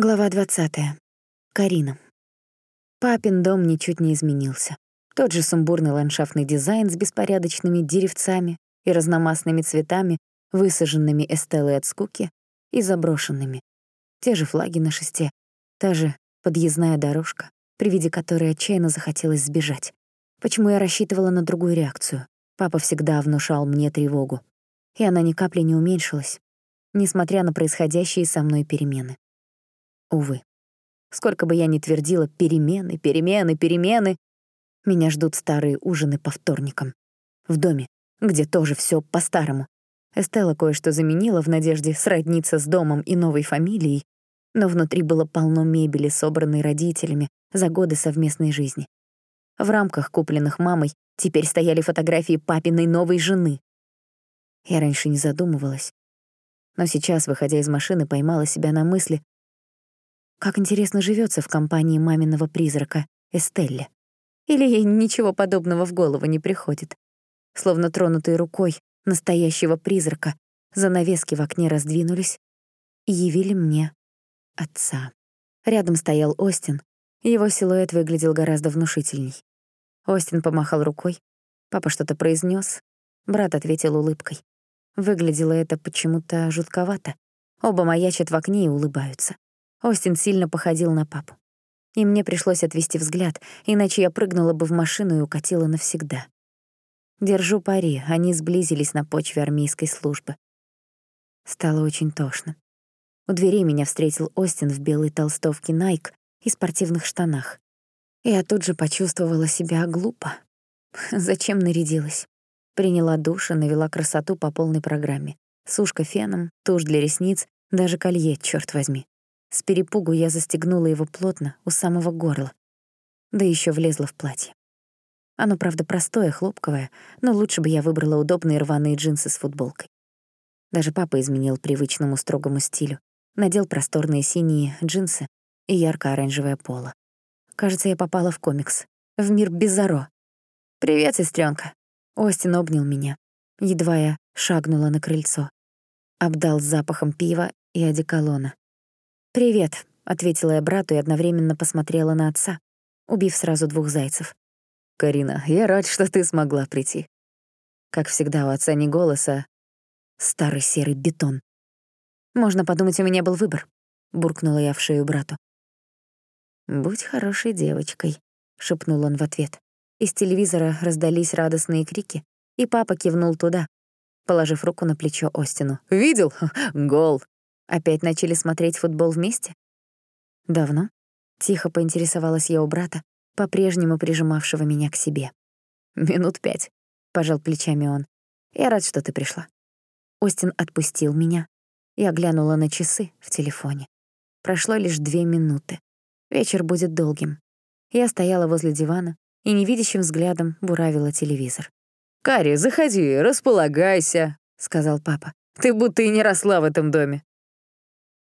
Глава 20. Карина. Папин дом ничуть не изменился. Тот же сумбурный ландшафтный дизайн с беспорядочными деревцами и разномастными цветами, высаженными эстелой от скуки и заброшенными. Те же флаги на шесте, та же подъездная дорожка, при виде которой отчаянно захотелось сбежать. Почему я рассчитывала на другую реакцию? Папа всегда внушал мне тревогу. И она ни капли не уменьшилась, несмотря на происходящие со мной перемены. Увы. Сколько бы я ни твердила «перемены, перемены, перемены», меня ждут старые ужины по вторникам. В доме, где тоже все по-старому. Эстелла кое-что заменила в надежде сродниться с домом и новой фамилией, но внутри было полно мебели, собранной родителями за годы совместной жизни. В рамках, купленных мамой, теперь стояли фотографии папиной новой жены. Я раньше не задумывалась. Но сейчас, выходя из машины, поймала себя на мысли, как интересно живется в компании маминого призрака Эстелли. Или ей ничего подобного в голову не приходит. Словно тронутой рукой настоящего призрака, занавески в окне раздвинулись и явили мне отца. Рядом стоял Остин, его силуэт выглядел гораздо внушительней. Остин помахал рукой, папа что-то произнес, брат ответил улыбкой. Выглядело это почему-то жутковато. Оба маячат в окне и улыбаются. Остин сильно походил на папу. И мне пришлось отвести взгляд, иначе я прыгнула бы в машину и укатила навсегда. Держу пари, они сблизились на почве армейской службы. Стало очень тошно. У дверей меня встретил Остин в белой толстовке Nike и спортивных штанах. Я тут же почувствовала себя глупо. Зачем нарядилась? Приняла душ и навела красоту по полной программе. Сушка феном, тушь для ресниц, даже колье, черт возьми. С перепугу я застегнула его плотно, у самого горла. Да еще влезла в платье. Оно, правда, простое, хлопковое, но лучше бы я выбрала удобные рваные джинсы с футболкой. Даже папа изменил привычному строгому стилю. Надел просторные синие джинсы и ярко-оранжевое поло. Кажется, я попала в комикс. В мир Bizarro. «Привет, сестренка. Остин обнял меня. Едва я шагнула на крыльцо. Обдал запахом пива и одеколона. «Привет», — ответила я брату и одновременно посмотрела на отца, убив сразу двух зайцев. «Карина, я рад, что ты смогла прийти». Как всегда, у отца не голоса, старый серый бетон. «Можно подумать, у меня был выбор», — буркнула я в шею брату. «Будь хорошей девочкой», — шепнул он в ответ. Из телевизора раздались радостные крики, и папа кивнул туда, положив руку на плечо Остину. «Видел? Гол!» Опять начали смотреть футбол вместе? Давно? Тихо поинтересовалась я у брата, по-прежнему прижимавшего меня к себе. Минут пять, пожал плечами он. Я рад, что ты пришла. Остин отпустил меня. Я глянула на часы в телефоне. Прошло лишь две минуты. Вечер будет долгим. Я стояла возле дивана и невидящим взглядом буравила телевизор. «Карри, заходи, располагайся», — сказал папа. «Ты будто и не росла в этом доме».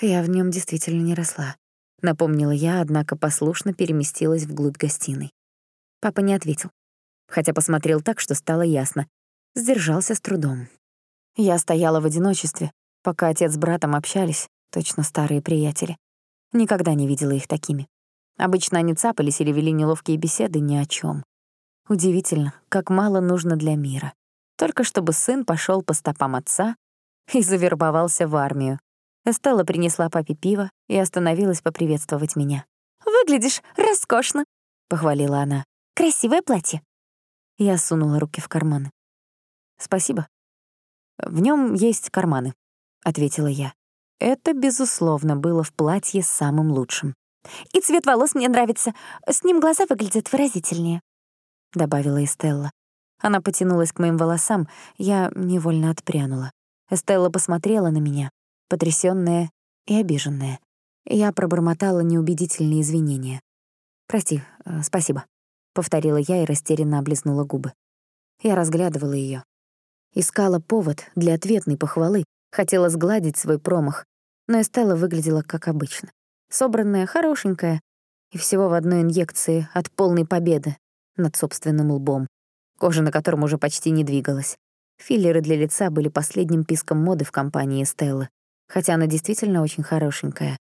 Я в нем действительно не росла. Напомнила я, однако послушно переместилась вглубь гостиной. Папа не ответил, хотя посмотрел так, что стало ясно. Сдержался с трудом. Я стояла в одиночестве, пока отец с братом общались, точно старые приятели. Никогда не видела их такими. Обычно они цапались или вели неловкие беседы ни о чем. Удивительно, как мало нужно для мира. Только чтобы сын пошел по стопам отца и завербовался в армию, Эстелла принесла папе пиво и остановилась поприветствовать меня. «Выглядишь роскошно», — похвалила она. «Красивое платье». Я сунула руки в карманы. «Спасибо. В нем есть карманы», — ответила я. Это, безусловно, было в платье самым лучшим. «И цвет волос мне нравится. С ним глаза выглядят выразительнее», — добавила Эстелла. Она потянулась к моим волосам, я невольно отпрянула. Эстелла посмотрела на меня, потрясённая и обиженная. Я пробормотала неубедительные извинения. «Прости, э, спасибо», — повторила я и растерянно облизнула губы. Я разглядывала её. Искала повод для ответной похвалы, хотела сгладить свой промах, но Эстелла выглядела как обычно. Собранная, хорошенькая, и всего в одной инъекции от полной победы над собственным лбом, кожа на котором уже почти не двигалась. Филлеры для лица были последним писком моды в компании Стеллы хотя она действительно очень хорошенькая.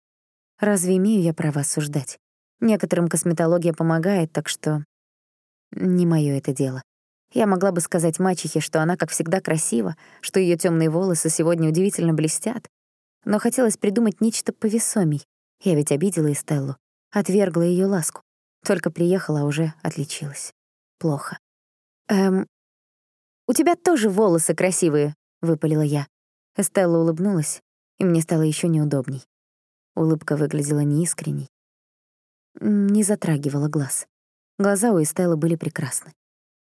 Разве имею я право осуждать? Некоторым косметология помогает, так что не моё это дело. Я могла бы сказать мачехе, что она, как всегда, красива, что её тёмные волосы сегодня удивительно блестят, но хотелось придумать нечто повесомей. Я ведь обидела Эстеллу, отвергла её ласку. Только приехала, а уже отличилась. Плохо. «Эм, у тебя тоже волосы красивые», — выпалила я. Эстелла улыбнулась, и мне стало ещё неудобней. Улыбка выглядела неискренней. Не затрагивала глаз. Глаза у Эстеллы были прекрасны.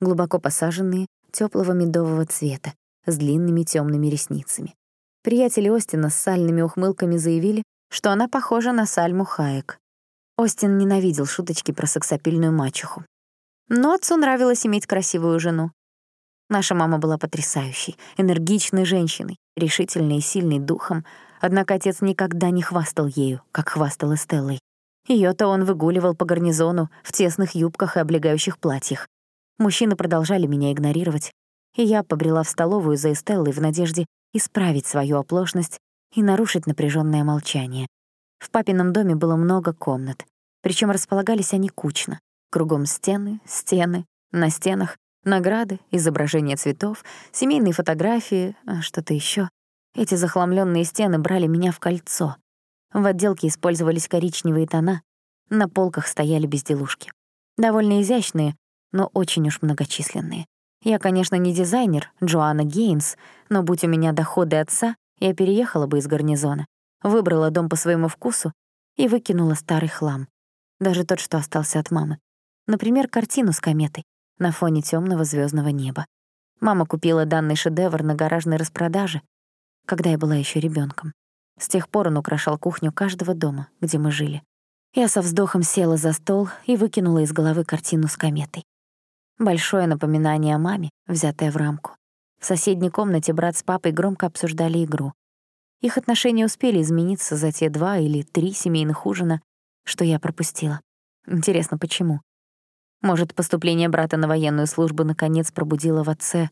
Глубоко посаженные, тёплого медового цвета, с длинными тёмными ресницами. Приятели Остина с сальными ухмылками заявили, что она похожа на Сальму Хаек. Остин ненавидел шуточки про сексапильную мачеху. Но отцу нравилось иметь красивую жену. Наша мама была потрясающей, энергичной женщиной, решительной и сильной духом, однако отец никогда не хвастал ею, как хвастал Эстеллой. Её-то он выгуливал по гарнизону в тесных юбках и облегающих платьях. Мужчины продолжали меня игнорировать, и я побрела в столовую за Эстеллой в надежде исправить свою оплошность и нарушить напряженное молчание. В папином доме было много комнат, причем располагались они кучно. Кругом стены, стены, на стенах награды, изображения цветов, семейные фотографии, а что-то еще. Эти захламленные стены брали меня в кольцо. В отделке использовались коричневые тона, на полках стояли безделушки. Довольно изящные, но очень уж многочисленные. Я, конечно, не дизайнер, Джоанна Гейнс, но будь у меня доходы отца, я переехала бы из гарнизона, выбрала дом по своему вкусу и выкинула старый хлам. Даже тот, что остался от мамы. Например, картину с кометой на фоне темного звездного неба. Мама купила данный шедевр на гаражной распродаже, когда я была еще ребенком. С тех пор он украшал кухню каждого дома, где мы жили. Я со вздохом села за стол и выкинула из головы картину с кометой. Большое напоминание о маме, взятое в рамку. В соседней комнате брат с папой громко обсуждали игру. Их отношения успели измениться за те два или три семейных ужина, что я пропустила. Интересно, почему? Может, поступление брата на военную службу наконец пробудило в отце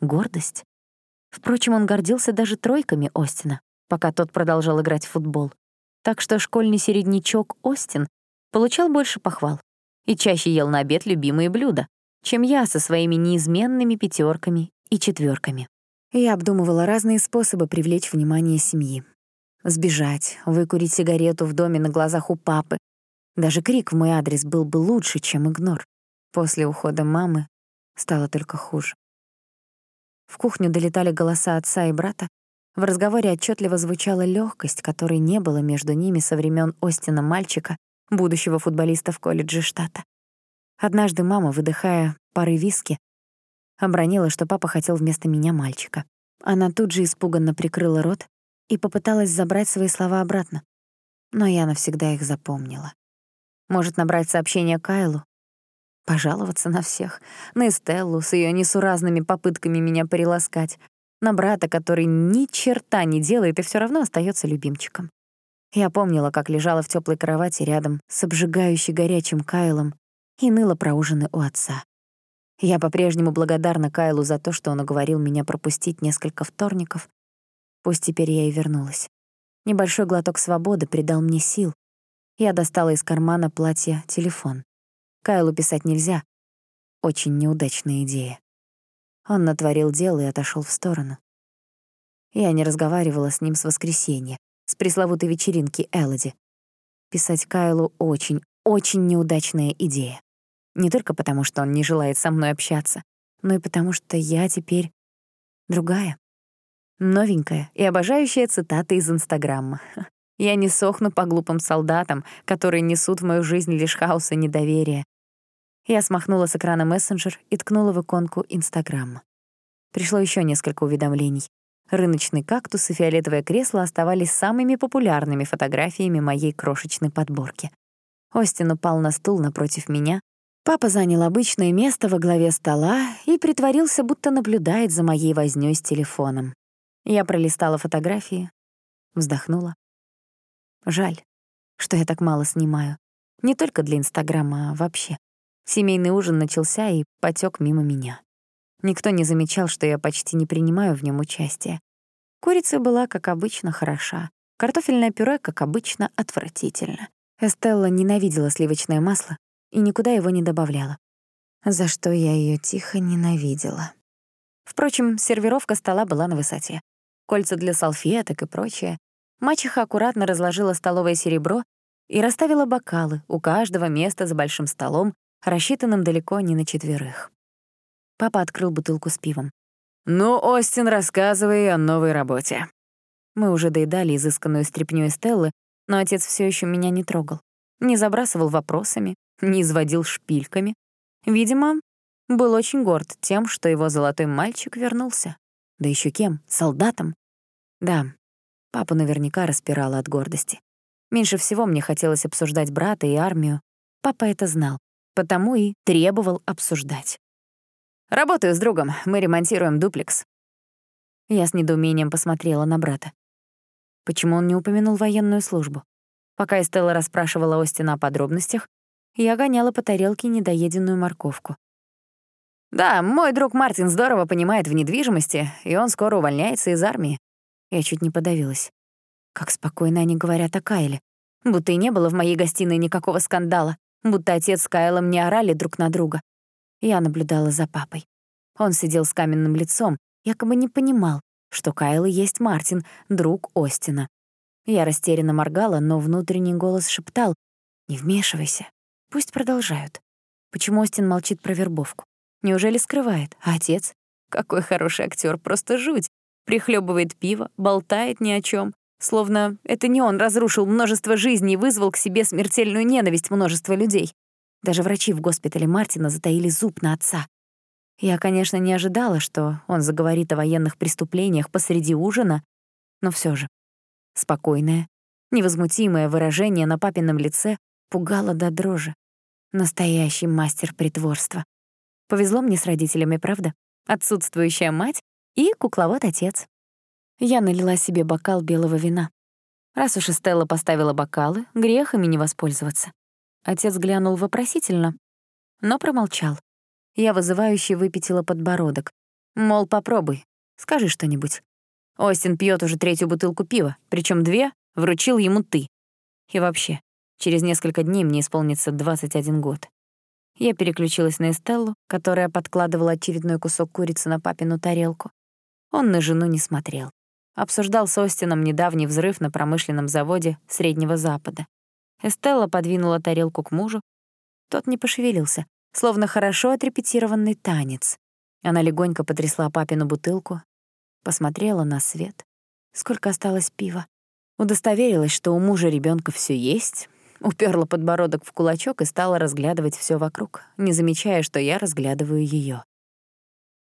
гордость? Впрочем, он гордился даже тройками Остина пока тот продолжал играть в футбол. Так что школьный середнячок Остин получал больше похвал и чаще ел на обед любимые блюда, чем я со своими неизменными пятерками и четверками. Я обдумывала разные способы привлечь внимание семьи. Сбежать, выкурить сигарету в доме на глазах у папы. Даже крик в мой адрес был бы лучше, чем игнор. После ухода мамы стало только хуже. В кухню долетали голоса отца и брата, в разговоре отчетливо звучала легкость, которой не было между ними со времен Остина мальчика, будущего футболиста в колледже штата. Однажды мама, выдыхая пары виски, обронила, что папа хотел вместо меня мальчика. Она тут же испуганно прикрыла рот и попыталась забрать свои слова обратно. Но я навсегда их запомнила. Может, набрать сообщение Кайлу? Пожаловаться на всех. На Эстеллу с ее несуразными попытками меня приласкать на брата, который ни черта не делает и все равно остается любимчиком. Я помнила, как лежала в теплой кровати рядом с обжигающей горячим Кайлом и ныла про ужины у отца. Я по-прежнему благодарна Кайлу за то, что он уговорил меня пропустить несколько вторников. Пусть теперь я и вернулась. Небольшой глоток свободы придал мне сил. Я достала из кармана платья телефон. Кайлу писать нельзя. Очень неудачная идея. Он натворил дело и отошел в сторону. Я не разговаривала с ним с воскресенья, с пресловутой вечеринки Элоди. Писать Кайлу очень, очень неудачная идея. Не только потому, что он не желает со мной общаться, но и потому, что я теперь другая. Новенькая и обожающая цитаты из Инстаграма. Я не сохну по глупым солдатам, которые несут в мою жизнь лишь хаос и недоверие, я смахнула с экрана мессенджер и ткнула в иконку Инстаграма. Пришло еще несколько уведомлений. Рыночный кактус и фиолетовое кресло оставались самыми популярными фотографиями моей крошечной подборки. Остин упал на стул напротив меня. Папа занял обычное место во главе стола и притворился, будто наблюдает за моей вознёй с телефоном. Я пролистала фотографии, вздохнула. Жаль, что я так мало снимаю. Не только для Инстаграма, а вообще. Семейный ужин начался и потёк мимо меня. Никто не замечал, что я почти не принимаю в нём участия. Курица была, как обычно, хороша. Картофельное пюре, как обычно, отвратительно. Эстелла ненавидела сливочное масло и никуда его не добавляла. За что я ее тихо ненавидела. Впрочем, сервировка стола была на высоте. Кольца для салфеток и прочее. Мачеха аккуратно разложила столовое серебро и расставила бокалы, у каждого места за большим столом, рассчитанным далеко не на четверых. Папа открыл бутылку с пивом. «Ну, Остин, рассказывай о новой работе». Мы уже доедали изысканную стряпню Стеллы, но отец все еще меня не трогал. Не забрасывал вопросами, не изводил шпильками. Видимо, был очень горд тем, что его золотой мальчик вернулся. Да еще кем? Солдатом? Да, папу наверняка распирало от гордости. Меньше всего мне хотелось обсуждать брата и армию. Папа это знал, потому и требовал обсуждать. «Работаю с другом, мы ремонтируем дуплекс». Я с недоумением посмотрела на брата. Почему он не упомянул военную службу? Пока Эстелла расспрашивала Остина о подробностях, я гоняла по тарелке недоеденную морковку. «Да, мой друг Мартин здорово понимает в недвижимости, и он скоро увольняется из армии». Я чуть не подавилась. Как спокойно они говорят о Кайле. Будто и не было в моей гостиной никакого скандала, будто отец с Кайлом не орали друг на друга. Я наблюдала за папой. Он сидел с каменным лицом, якобы не понимал, что Кайл и есть Мартин, друг Остина. Я растерянно моргала, но внутренний голос шептал «Не вмешивайся, пусть продолжают». Почему Остин молчит про вербовку? Неужели скрывает? А отец? Какой хороший актер, просто жуть. Прихлебывает пиво, болтает ни о чем, Словно это не он разрушил множество жизней и вызвал к себе смертельную ненависть множества людей. Даже врачи в госпитале Мартина затаили зуб на отца. Я, конечно, не ожидала, что он заговорит о военных преступлениях посреди ужина, но все же. Спокойное, невозмутимое выражение на папином лице пугало до дрожи. Настоящий мастер притворства. Повезло мне с родителями, правда? Отсутствующая мать и кукловод отец. Я налила себе бокал белого вина. Раз уж Эстелла поставила бокалы, грех ими не воспользоваться. Отец глянул вопросительно, но промолчал. Я вызывающе выпятила подбородок. Мол, попробуй, скажи что-нибудь. Остин пьет уже третью бутылку пива, причем две вручил ему ты. И вообще, через несколько дней мне исполнится 21 год. Я переключилась на Эстеллу, которая подкладывала очередной кусок курицы на папину тарелку. Он на жену не смотрел. Обсуждал с Остином недавний взрыв на промышленном заводе Среднего Запада. Эстелла подвинула тарелку к мужу. Тот не пошевелился, словно хорошо отрепетированный танец. Она легонько потрясла папину бутылку, посмотрела на свет. Сколько осталось пива. Удостоверилась, что у мужа ребенка все есть, уперла подбородок в кулачок и стала разглядывать все вокруг, не замечая, что я разглядываю ее.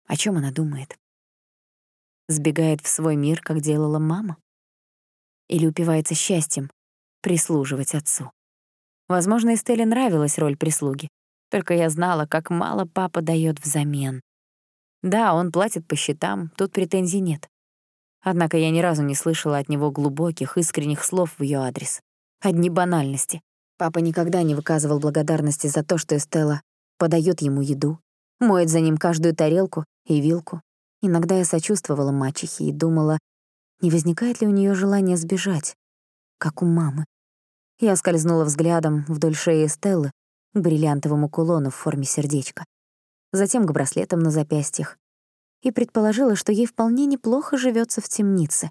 О чем она думает? Сбегает в свой мир, как делала мама? Или упивается счастьем прислуживать отцу? Возможно, Эстелле нравилась роль прислуги, только я знала, как мало папа дает взамен. Да, он платит по счетам, тут претензий нет. Однако я ни разу не слышала от него глубоких, искренних слов в ее адрес. Одни банальности. Папа никогда не выказывал благодарности за то, что Эстелла подает ему еду, моет за ним каждую тарелку и вилку. Иногда я сочувствовала мачехе и думала, не возникает ли у нее желание сбежать, как у мамы. Я скользнула взглядом вдоль шеи Эстеллы к бриллиантовому кулону в форме сердечка, затем к браслетам на запястьях, и предположила, что ей вполне неплохо живется в темнице.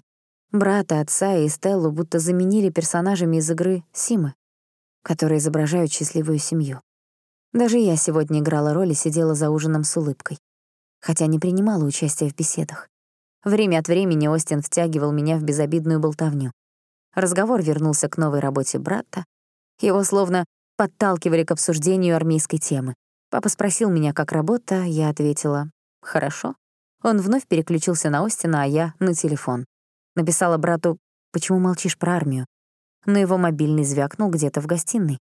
Брата, отца и Эстеллу будто заменили персонажами из игры «Симы», которые изображают счастливую семью. Даже я сегодня играла роль и сидела за ужином с улыбкой, хотя не принимала участия в беседах. Время от времени Остин втягивал меня в безобидную болтовню. Разговор вернулся к новой работе брата. Его словно подталкивали к обсуждению армейской темы. Папа спросил меня, как работа, я ответила «хорошо». Он вновь переключился на Остина, а я — на телефон. Написала брату «почему молчишь про армию?» Но его мобильный звякнул где-то в гостиной.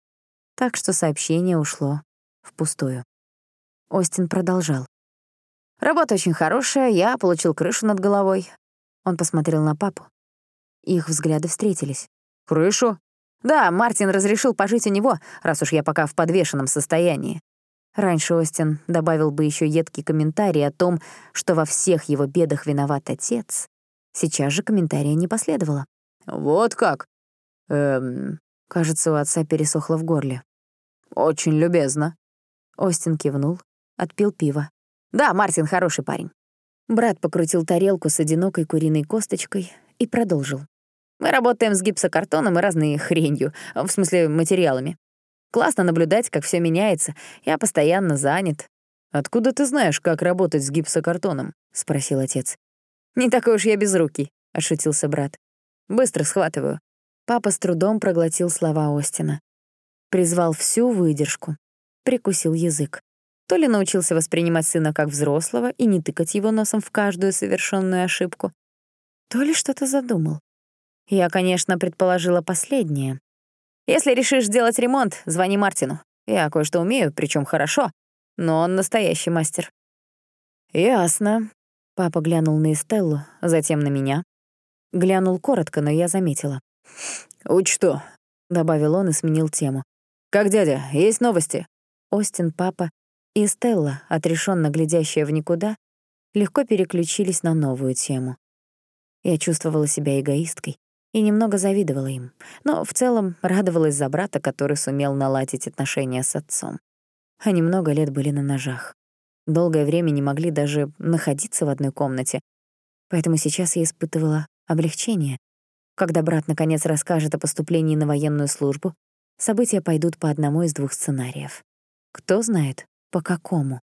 Так что сообщение ушло впустую. Остин продолжал. «Работа очень хорошая, я получил крышу над головой». Он посмотрел на папу. Их взгляды встретились. «Крышу?» «Да, Мартин разрешил пожить у него, раз уж я пока в подвешенном состоянии». Раньше Остин добавил бы еще едкий комментарий о том, что во всех его бедах виноват отец. Сейчас же комментария не последовало. Вот как? Эм, кажется, у отца пересохло в горле. Очень любезно. Остин кивнул, отпил пиво. Да, Мартин хороший парень. Брат покрутил тарелку с одинокой куриной косточкой и продолжил. Мы работаем с гипсокартоном и разной хренью, в смысле материалами. Классно наблюдать, как все меняется. Я постоянно занят. «Откуда ты знаешь, как работать с гипсокартоном?» — спросил отец. «Не такой уж я безрукий», — отшутился брат. «Быстро схватываю». Папа с трудом проглотил слова Остина. Призвал всю выдержку. Прикусил язык. То ли научился воспринимать сына как взрослого и не тыкать его носом в каждую совершенную ошибку, то ли что-то задумал. Я, конечно, предположила последнее. «Если решишь сделать ремонт, звони Мартину. Я кое-что умею, причем хорошо, но он настоящий мастер». «Ясно». Папа глянул на Эстеллу, затем на меня. Глянул коротко, но я заметила. «Учту», — добавил он и сменил тему. «Как дядя, есть новости?» Остин, папа и Стелла, отрешенно глядящая в никуда, легко переключились на новую тему. Я чувствовала себя эгоисткой и немного завидовала им, но в целом радовалась за брата, который сумел наладить отношения с отцом. Они много лет были на ножах. Долгое время не могли даже находиться в одной комнате, поэтому сейчас я испытывала облегчение. Когда брат наконец расскажет о поступлении на военную службу, события пойдут по одному из двух сценариев. Кто знает, по какому?